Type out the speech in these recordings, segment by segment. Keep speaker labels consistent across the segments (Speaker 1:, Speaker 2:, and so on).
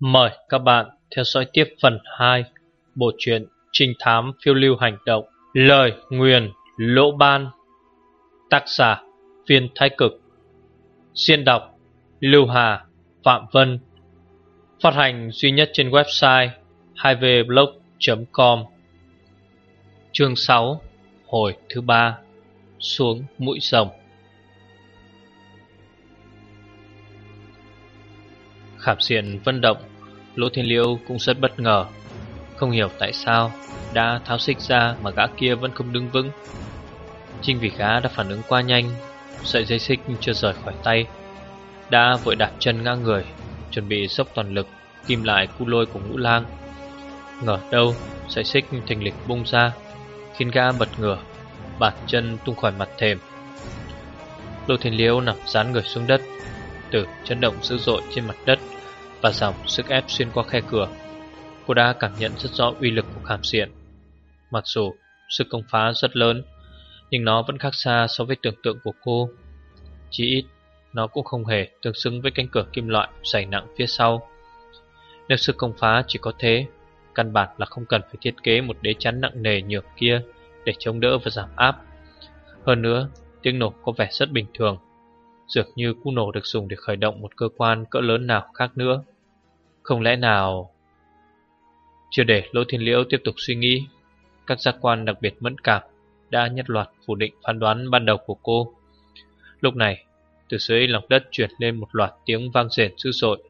Speaker 1: Mời các bạn theo dõi tiếp phần 2 Bộ truyện Trinh thám phiêu lưu hành động, Lời nguyền lỗ ban, Tác giả Viên Thái Cực. Xuyên đọc Lưu Hà, Phạm Vân. Phát hành duy nhất trên website 2vblog.com Chương 6 Hồi thứ 3 Xuống mũi rồng. Khảm diện vân động, Lỗ Thiên Liêu cũng rất bất ngờ. Không hiểu tại sao Đã tháo xích ra mà gã kia vẫn không đứng vững. Chính vì gã đã phản ứng quá nhanh, Sợi dây xích chưa rời khỏi tay, Đã vội đạp chân ngang người, Chuẩn bị dốc toàn lực Kim lại cu lôi của ngũ lang. Ngờ đâu, sợi xích thành lịch bung ra, Khiến gã bật ngửa, Bạt chân tung khỏi mặt thềm. Lô Thiên Liêu nằm dán người xuống đất, Từ chấn động dữ dội trên mặt đất và dòng sức ép xuyên qua khe cửa. Cô đã cảm nhận rất rõ uy lực của khảm diện. Mặc dù sức công phá rất lớn, nhưng nó vẫn khác xa so với tưởng tượng của cô. Chỉ ít, nó cũng không hề tương xứng với cánh cửa kim loại dày nặng phía sau. Nếu sức công phá chỉ có thế, căn bản là không cần phải thiết kế một đế chắn nặng nề nhược kia để chống đỡ và giảm áp. Hơn nữa, tiếng nổ có vẻ rất bình thường, dường như cú nổ được dùng để khởi động một cơ quan cỡ lớn nào khác nữa. Không lẽ nào... Chưa để Lỗ Thiên Liễu tiếp tục suy nghĩ, các giác quan đặc biệt mẫn cảm đã nhất loạt phủ định phán đoán ban đầu của cô. Lúc này, từ dưới lòng đất chuyển lên một loạt tiếng vang rền dữ dội.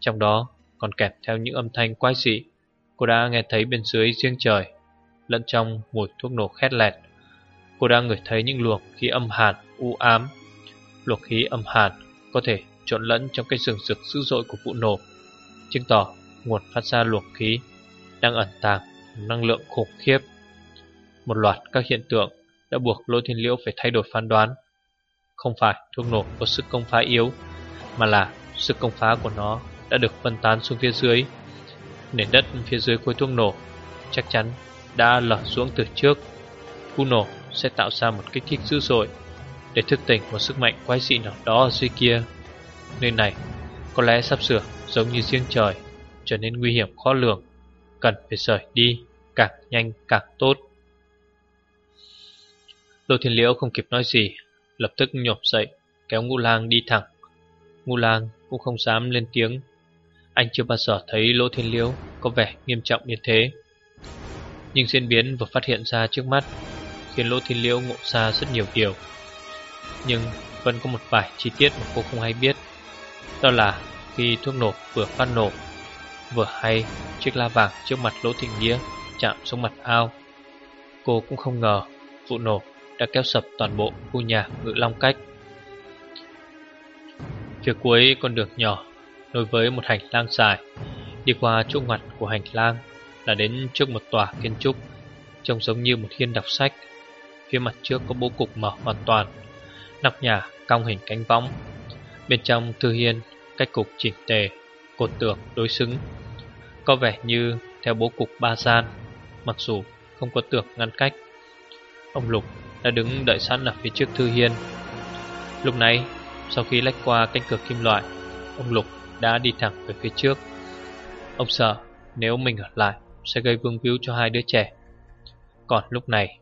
Speaker 1: Trong đó còn kèm theo những âm thanh quái dị, cô đã nghe thấy bên dưới riêng trời, lẫn trong mùi thuốc nổ khét lẹt. Cô đã ngửi thấy những luồng khí âm hàn, u ám. Luồng khí âm hàn có thể trộn lẫn trong cái rừng rực dữ dội của vụ nổ chứng tỏ nguồn phát ra luồng khí đang ẩn tàng năng lượng khủng khiếp. Một loạt các hiện tượng đã buộc Lỗ Thiên Liễu phải thay đổi phán đoán. Không phải thuốc nổ có sức công phá yếu, mà là sức công phá của nó đã được phân tán xuống phía dưới. Nền đất phía dưới khối thuốc nổ chắc chắn đã lở xuống từ trước. Cú nổ sẽ tạo ra một kích thích dữ dội để thức tỉnh một sức mạnh quái dị nào đó ở dưới kia. Nơi này có lẽ sắp sửa giống như riêng trời, trở nên nguy hiểm khó lường, cần phải rời đi, càng nhanh càng tốt. Lô Thiên Liễu không kịp nói gì, lập tức nhộp dậy, kéo Ngũ Lang đi thẳng. Ngũ Lang cũng không dám lên tiếng, anh chưa bao giờ thấy Lô Thiên Liễu có vẻ nghiêm trọng như thế. Nhưng diễn biến vừa phát hiện ra trước mắt, khiến Lô Thiên Liễu ngộ ra rất nhiều điều. Nhưng vẫn có một vài chi tiết mà cô không hay biết. Đó là khi thuốc nổ vừa phát nổ. Vừa hay, chiếc la vàng trước mặt Lỗ Thịnh Nghĩa chạm xuống mặt ao. Cô cũng không ngờ vụ nổ đã kéo sập toàn bộ khu nhà ngự long cách. Phía cuối con đường nhỏ nối với một hành lang dài, Đi qua chỗ ngoặt của hành lang là đến trước một tòa kiến trúc, Trông giống như một hiên đọc sách. Phía mặt trước có bố cục mở hoàn toàn, Nóc nhà cong hình cánh võng. Bên trong thư hiên cách cục chỉnh tề, cột tường đối xứng. Có vẻ như theo bố cục ba gian, mặc dù không có tường ngăn cách. Ông Lục đã đứng đợi sẵn ở phía trước Thư Hiên. Lúc này, sau khi lách qua cánh cửa kim loại, ông Lục đã đi thẳng về phía trước. Ông sợ nếu mình ở lại sẽ gây vương víu cho hai đứa trẻ. Còn lúc này,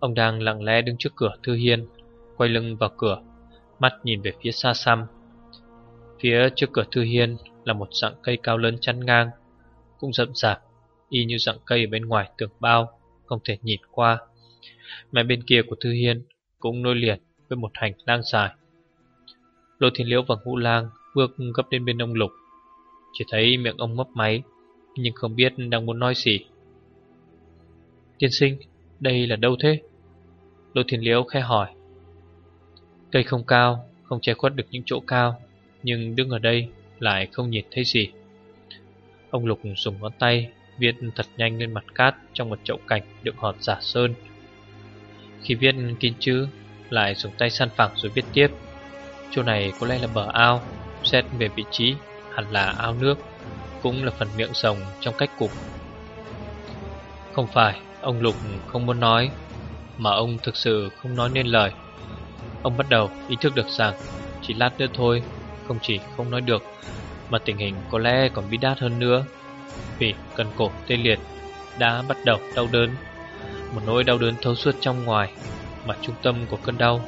Speaker 1: ông đang lặng lẽ đứng trước cửa Thư Hiên, quay lưng vào cửa, mắt nhìn về phía xa xăm Phía trước cửa thư hiên là một dạng cây cao lớn chắn ngang, Cũng rậm rạp, Y như dạng cây ở bên ngoài tường bao, Không thể nhìn qua. Mẹ bên kia của thư hiên Cũng nối liền với một hành lang dài. Lô Thiên Liễu và Ngũ Lang Bước gấp đến bên ông Lục. Chỉ thấy miệng ông mấp máy, Nhưng không biết đang muốn nói gì. Tiên sinh, Đây là đâu thế? Lô Thiên Liễu khẽ hỏi. Cây không cao, Không che khuất được những chỗ cao nhưng đứng ở đây lại không nhìn thấy gì. Ông Lục dùng ngón tay viết thật nhanh lên mặt cát trong một chậu cảnh đựng hòn giả sơn. Khi viết kín chữ, lại dùng tay săn phẳng rồi viết tiếp. Chỗ này có lẽ là bờ ao, xét về vị trí hẳn là ao nước, cũng là phần miệng rồng trong cách cục. Không phải ông Lục không muốn nói, mà ông thực sự không nói nên lời. Ông bắt đầu ý thức được rằng chỉ lát nữa thôi không chỉ không nói được, Mà tình hình có lẽ còn bi đát hơn nữa. Vì cần cổ tê liệt đã bắt đầu đau đớn, Một nỗi đau đớn thấu suốt trong ngoài Mà trung tâm của cơn đau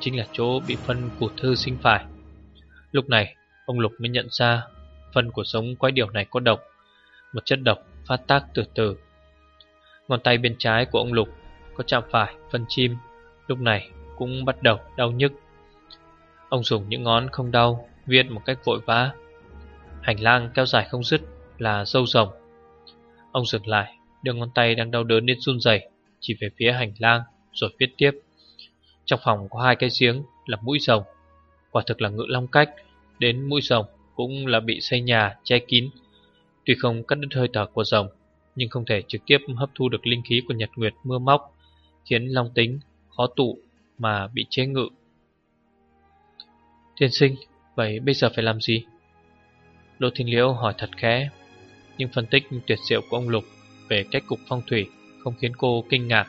Speaker 1: Chính là chỗ bị phân của thư sinh phải. Lúc này, ông Lục mới nhận ra Phân của sống quái điều này có độc, Một chất độc phát tác từ từ. Ngón tay bên trái của ông Lục Có chạm phải phân chim, Lúc này cũng bắt đầu đau nhức. Ông dùng những ngón không đau Viết một cách vội vã. Hành lang kéo dài không dứt là dâu rồng Ông dừng lại Đưa ngón tay đang đau đớn đến run rẩy Chỉ về phía hành lang rồi viết tiếp. Trong phòng có hai cái giếng là mũi rồng. Quả thực là ngự long cách Đến mũi rồng cũng là bị xây nhà che kín. Tuy không cắt đứt hơi thở của rồng Nhưng không thể trực tiếp hấp thu được linh khí của nhật nguyệt mưa móc Khiến long tính khó tụ mà bị chế ngự. Thiên sinh, vậy bây giờ phải làm gì? Lô Thiên Liễu hỏi thật khẽ, Nhưng phân tích tuyệt diệu của ông Lục Về cách cục phong thủy Không khiến cô kinh ngạc,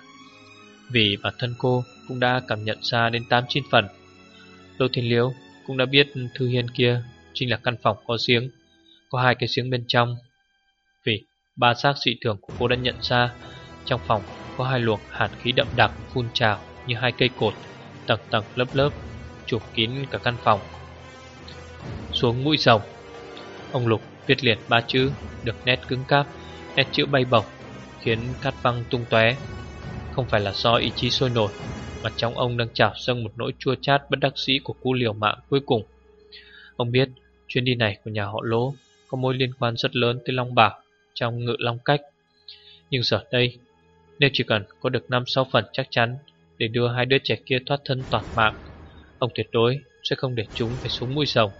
Speaker 1: Vì bản thân cô cũng đã cảm nhận ra đến 8-9 phần. Lô Thiên Liễu cũng đã biết Thư Hiên kia Chính là căn phòng có giếng, Có hai cái giếng bên trong, Vì ba xác dị thường của cô đã nhận ra. Trong phòng có hai luồng hàn khí đậm đặc phun trào như hai cây cột, Tầng tầng lớp lớp, Chụp kín cả căn phòng. Xuống mũi rồng. Ông Lục viết liệt ba chữ, Được nét cứng cáp, Nét chữ bay bổng, Khiến cát băng tung tóe. Không phải là do ý chí sôi nổi, Mà trong ông đang trào dâng một nỗi chua chát Bất đắc dĩ của cú liều mạng cuối cùng. Ông biết, chuyến đi này của nhà họ Lỗ Có mối liên quan rất lớn tới Long Bảo Trong ngự Long Cách. Nhưng giờ đây, Nếu chỉ cần có được 5-6 phần chắc chắn Để đưa hai đứa trẻ kia thoát thân toàn mạng, Ông tuyệt đối sẽ không để chúng phải xuống mũi rồng.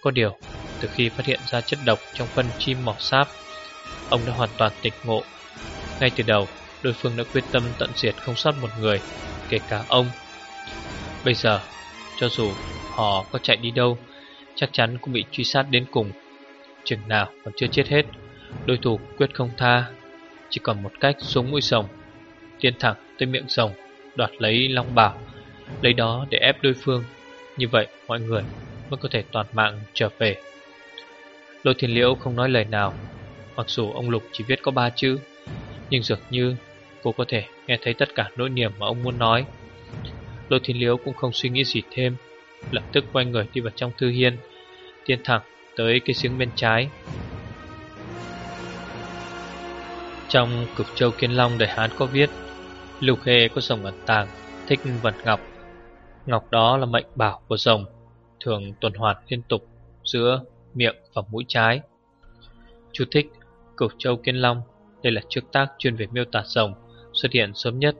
Speaker 1: Có điều, từ khi phát hiện ra chất độc trong phân chim mỏ sáp, Ông đã hoàn toàn tịch ngộ. Ngay từ đầu, Đối phương đã quyết tâm tận diệt không sót một người, Kể cả ông. Bây giờ, Cho dù họ có chạy đi đâu, Chắc chắn cũng bị truy sát đến cùng. Chừng nào còn chưa chết hết, Đối thủ quyết không tha, Chỉ còn một cách xuống mũi rồng, Tiến thẳng tới miệng rồng, Đoạt lấy long bảo, Lấy đó để ép đối phương. Như vậy, mọi người mới có thể toàn mạng trở về. Lôi thiên liễu không nói lời nào, Mặc dù ông Lục chỉ viết có ba chữ, Nhưng dường như cô có thể nghe thấy tất cả nỗi niềm mà ông muốn nói. Lôi thiên liễu cũng không suy nghĩ gì thêm, Lập tức quay người đi vào trong thư hiên, Tiến thẳng tới cái giếng bên trái. Trong cực châu kiên long đời Hán có viết Lục Hề có dòng ẩn tàng, Thích vật ngọc. Ngọc đó là mệnh bảo của rồng. Thường tuần hoàn liên tục Giữa miệng và mũi trái. Chú thích Cửu Châu Kiên Long Đây là trước tác chuyên về miêu tả rồng Xuất hiện sớm nhất.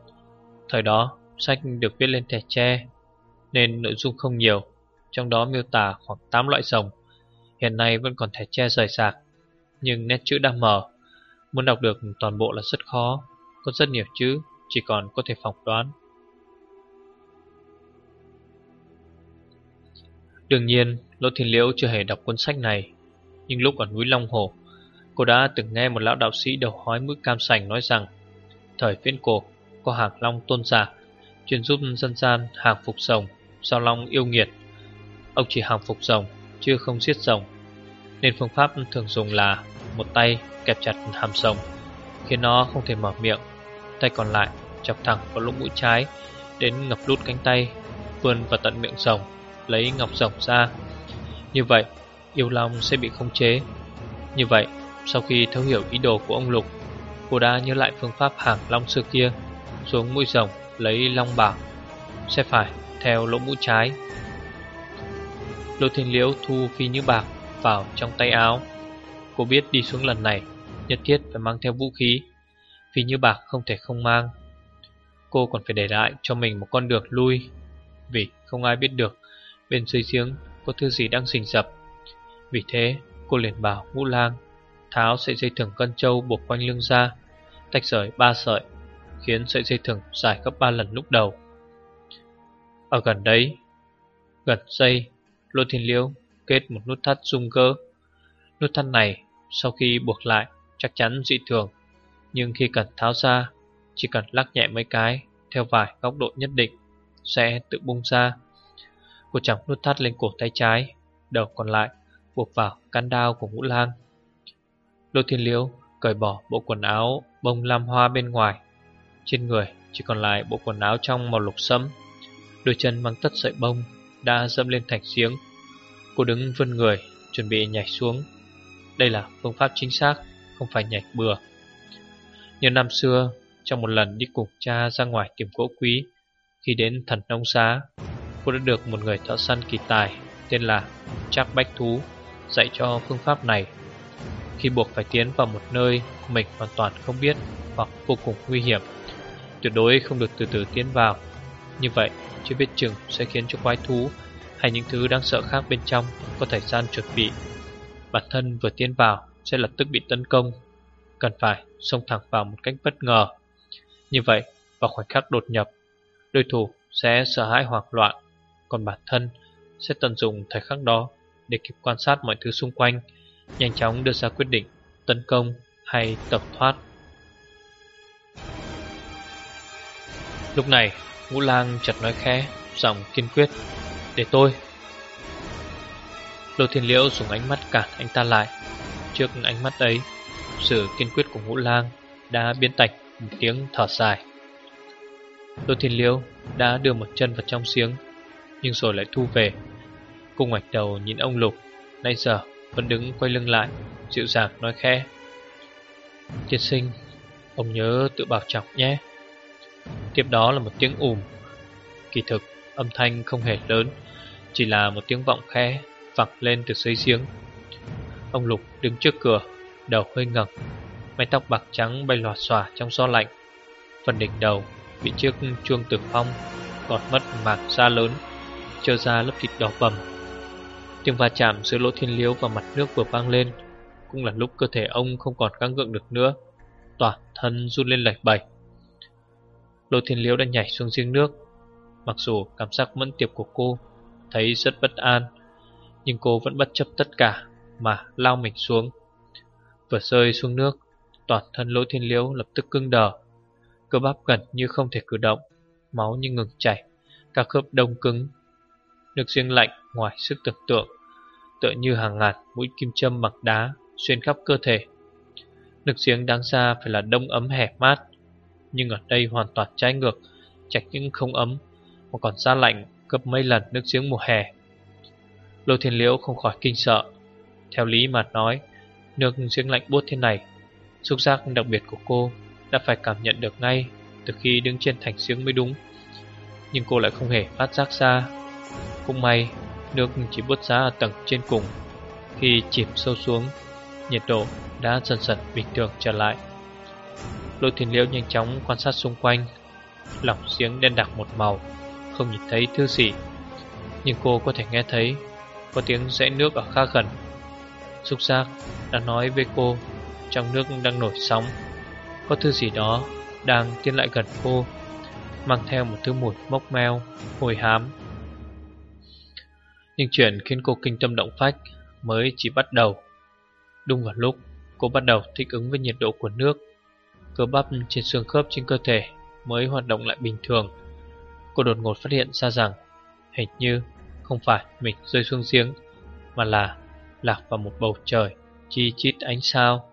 Speaker 1: Thời đó sách được viết lên thẻ tre Nên nội dung không nhiều Trong đó miêu tả khoảng 8 loại rồng. Hiện nay vẫn còn thẻ tre rời sạc, Nhưng nét chữ đang mở. Muốn đọc được toàn bộ là rất khó Có rất nhiều chữ Chỉ còn có thể phỏng đoán. Đương nhiên, Lô Thiên Liễu chưa hề đọc cuốn sách này, nhưng lúc ở núi Long Hồ, cô đã từng nghe một lão đạo sĩ đầu hói mũi cam sành nói rằng thời viễn cổ có hàng long tôn giả chuyên giúp dân gian hàng phục rồng sao long yêu nghiệt. Ông chỉ hàng phục rồng, chưa không giết rồng, nên phương pháp thường dùng là một tay kẹp chặt hàm rồng, khiến nó không thể mở miệng, tay còn lại chọc thẳng vào lỗ mũi trái đến ngập lút cánh tay, vươn vào tận miệng rồng lấy ngọc rồng ra. Như vậy, yêu long sẽ bị khống chế. Như vậy, sau khi thấu hiểu ý đồ của ông Lục, cô đã nhớ lại phương pháp hàng long xưa kia, xuống mũi rồng lấy long bảo, sẽ phải theo lỗ mũi trái. Lô Thiên Liễu thu phi như bạc vào trong tay áo. Cô biết đi xuống lần này, nhất thiết phải mang theo vũ khí. Phi như bạc không thể không mang. Cô còn phải để lại cho mình một con đường lui, vì không ai biết được bên dưới giếng có thứ gì đang rình rập. Vì thế, cô liền bảo ngũ lang tháo sợi dây thừng cân châu buộc quanh lưng ra, tách rời ba sợi, khiến sợi dây thừng dài gấp ba lần lúc đầu. Ở gần đấy, gần dây, Lô Thiên Liễu kết một nút thắt rung cơ. Nút thắt này, sau khi buộc lại, chắc chắn dị thường, nhưng khi cần tháo ra, chỉ cần lắc nhẹ mấy cái, theo vài góc độ nhất định, sẽ tự bung ra. Cô chẳng nút thắt lên cổ tay trái Đầu còn lại buộc vào can đao của ngũ lang. Lô Thiên Liễu cởi bỏ bộ quần áo bông lam hoa bên ngoài. Trên người chỉ còn lại bộ quần áo trong màu lục sẫm. Đôi chân mang tất sợi bông đã dẫm lên thành giếng. Cô đứng vươn người, chuẩn bị nhảy xuống. Đây là phương pháp chính xác, không phải nhảy bừa. Như năm xưa, trong một lần đi cùng cha ra ngoài tìm gỗ quý, khi đến thần nông xá, cô đã được một người thợ săn kỳ tài tên là Trác Bách Thú dạy cho phương pháp này. Khi buộc phải tiến vào một nơi mình hoàn toàn không biết hoặc vô cùng nguy hiểm, tuyệt đối không được từ từ tiến vào. Như vậy, chưa biết chừng sẽ khiến cho quái thú hay những thứ đáng sợ khác bên trong có thời gian chuẩn bị. Bản thân vừa tiến vào sẽ lập tức bị tấn công, cần phải xông thẳng vào một cách bất ngờ. Như vậy, vào khoảnh khắc đột nhập, đối thủ sẽ sợ hãi hoảng loạn, còn bản thân sẽ tận dụng thời khắc đó để kịp quan sát mọi thứ xung quanh, nhanh chóng đưa ra quyết định tấn công hay tập thoát. Lúc này, Ngũ Lang chợt nói khẽ, giọng kiên quyết, "Để tôi." Lô Thiên Liễu dùng ánh mắt cản anh ta lại. Trước ánh mắt ấy, sự kiên quyết của Ngũ Lang đã biến tạch một tiếng thở dài. Lô Thiên Liễu đã đưa một chân vào trong giếng, nhưng rồi lại thu về. Cô ngoạch đầu nhìn ông Lục, nay giờ vẫn đứng quay lưng lại, dịu dàng nói khẽ. Tiên sinh, ông nhớ tự bảo trọng nhé. Tiếp đó là một tiếng ùm. Kỳ thực, âm thanh không hề lớn, chỉ là một tiếng vọng khẽ vẳng lên từ dưới giếng. Ông Lục đứng trước cửa, đầu hơi ngẩng, mái tóc bạc trắng bay lòa xòa trong gió lạnh. Phần đỉnh đầu bị chiếc chuông tử phong còn mất mảng da lớn, cho ra lớp thịt đỏ bầm. Tiếng va chạm giữa lỗ thiên liếu và mặt nước vừa vang lên, cũng là lúc cơ thể ông không còn gắng gượng được nữa, toàn thân run lên lệch bẩy. Lỗ Thiên liếu đã nhảy xuống giếng nước Mặc dù cảm giác mẫn tiệp của cô Thấy rất bất an Nhưng cô vẫn bất chấp tất cả Mà lao mình xuống Vừa rơi xuống nước Toàn thân lỗ Thiên liếu lập tức cưng đờ Cơ bắp gần như không thể cử động Máu như ngừng chảy Các khớp đông cứng Nước riêng lạnh ngoài sức tưởng tượng Tựa như hàng ngàn mũi kim châm mặc đá Xuyên khắp cơ thể Nước giếng đáng ra phải là đông ấm hẻ mát nhưng ở đây hoàn toàn trái ngược, chạch những không ấm mà còn ra lạnh gấp mấy lần nước giếng mùa hè. Lô Thiên Liễu không khỏi kinh sợ. Theo lý mà nói, nước giếng lạnh buốt thế này, xúc giác đặc biệt của cô đã phải cảm nhận được ngay từ khi đứng trên thành giếng mới đúng. Nhưng cô lại không hề phát giác ra. Không may, nước chỉ bút giá ở tầng trên cùng. Khi chìm sâu xuống, nhiệt độ đã dần dần bình thường trở lại. Lôi thiền liễu nhanh chóng quan sát xung quanh Lòng giếng đen đặc một màu Không nhìn thấy thứ gì Nhưng cô có thể nghe thấy Có tiếng rẽ nước ở khá gần Xúc giác đã nói với cô Trong nước đang nổi sóng Có thứ gì đó đang tiến lại gần cô Mang theo một thứ mùi mốc meo Hồi hám nhưng chuyện khiến cô kinh tâm động phách Mới chỉ bắt đầu Đúng vào lúc, cô bắt đầu thích ứng với nhiệt độ của nước cơ bắp trên xương khớp trên cơ thể mới hoạt động lại bình thường. Cô đột ngột phát hiện ra rằng hình như không phải mình rơi xuống giếng, mà là lạc vào một bầu trời chi chít ánh sao.